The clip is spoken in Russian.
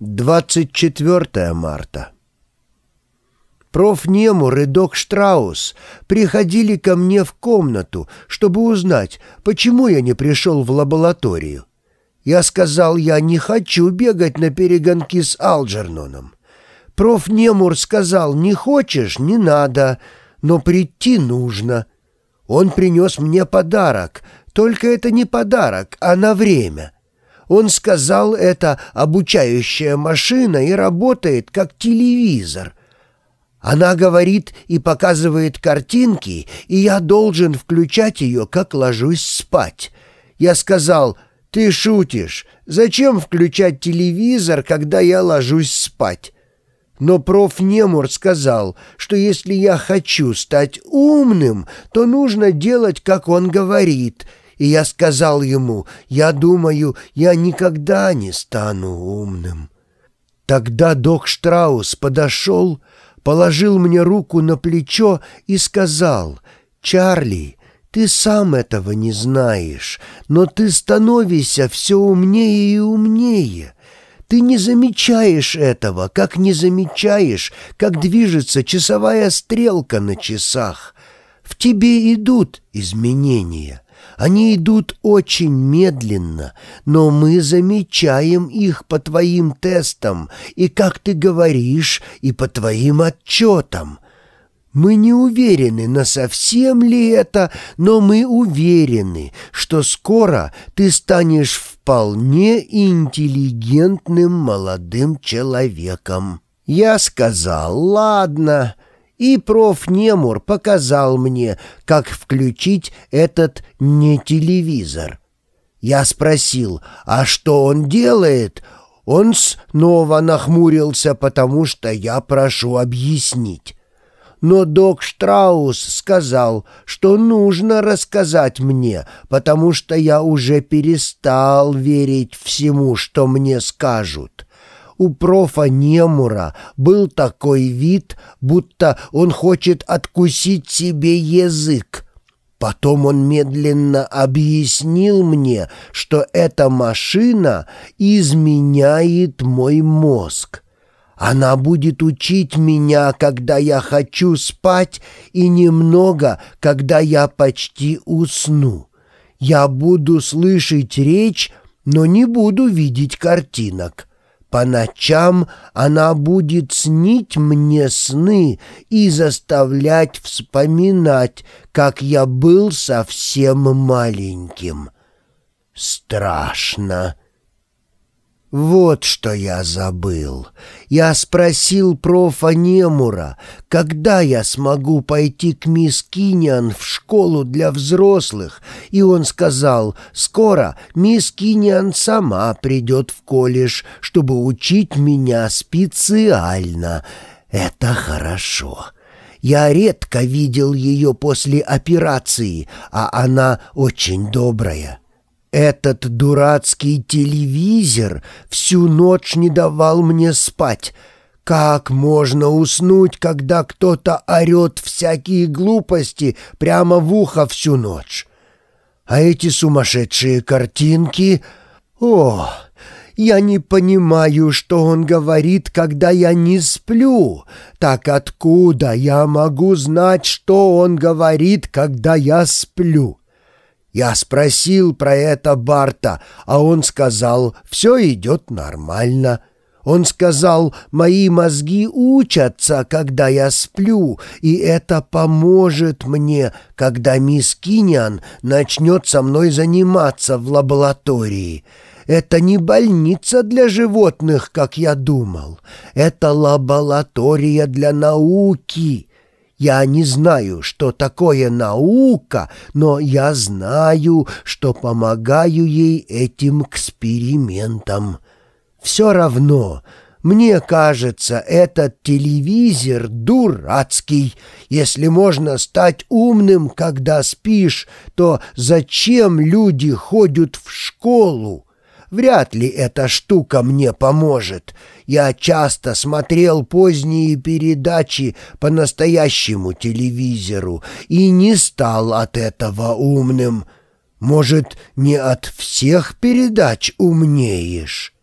24 марта. Проф. Немур и док Штраус приходили ко мне в комнату, чтобы узнать, почему я не пришел в лабораторию. Я сказал, я не хочу бегать на перегонки с Алджерноном. Проф. Немур сказал, не хочешь, не надо, но прийти нужно. Он принес мне подарок, только это не подарок, а на время — он сказал, это обучающая машина и работает как телевизор. Она говорит и показывает картинки, и я должен включать ее, как ложусь спать. Я сказал, ты шутишь, зачем включать телевизор, когда я ложусь спать? Но проф. Немур сказал, что если я хочу стать умным, то нужно делать, как он говорит — и я сказал ему, я думаю, я никогда не стану умным. Тогда док Штраус подошел, положил мне руку на плечо и сказал, «Чарли, ты сам этого не знаешь, но ты становишься все умнее и умнее». Ты не замечаешь этого, как не замечаешь, как движется часовая стрелка на часах. В тебе идут изменения. Они идут очень медленно, но мы замечаем их по твоим тестам и, как ты говоришь, и по твоим отчетам. Мы не уверены, на совсем ли это, но мы уверены, что скоро ты станешь вполне интеллигентным молодым человеком. Я сказал, ладно, и проф. Немур показал мне, как включить этот не телевизор. Я спросил, а что он делает? Он снова нахмурился, потому что я прошу объяснить. Но док Штраус сказал, что нужно рассказать мне, потому что я уже перестал верить всему, что мне скажут. У профа Немура был такой вид, будто он хочет откусить себе язык. Потом он медленно объяснил мне, что эта машина изменяет мой мозг. Она будет учить меня, когда я хочу спать, и немного, когда я почти усну. Я буду слышать речь, но не буду видеть картинок. По ночам она будет снить мне сны и заставлять вспоминать, как я был совсем маленьким. Страшно. Вот что я забыл. Я спросил профа Немура, когда я смогу пойти к мисс Киниан в школу для взрослых, и он сказал, скоро мисс Киниан сама придет в колледж, чтобы учить меня специально. Это хорошо. Я редко видел ее после операции, а она очень добрая. Этот дурацкий телевизор всю ночь не давал мне спать. Как можно уснуть, когда кто-то орет всякие глупости прямо в ухо всю ночь? А эти сумасшедшие картинки... О, я не понимаю, что он говорит, когда я не сплю. Так откуда я могу знать, что он говорит, когда я сплю? Я спросил про это Барта, а он сказал, все идет нормально. Он сказал, мои мозги учатся, когда я сплю, и это поможет мне, когда мисс Киньян начнет со мной заниматься в лаборатории. Это не больница для животных, как я думал. Это лаборатория для науки. Я не знаю, что такое наука, но я знаю, что помогаю ей этим экспериментам. Все равно, мне кажется, этот телевизор дурацкий. Если можно стать умным, когда спишь, то зачем люди ходят в школу? Вряд ли эта штука мне поможет. Я часто смотрел поздние передачи по настоящему телевизору и не стал от этого умным. Может, не от всех передач умнеешь?»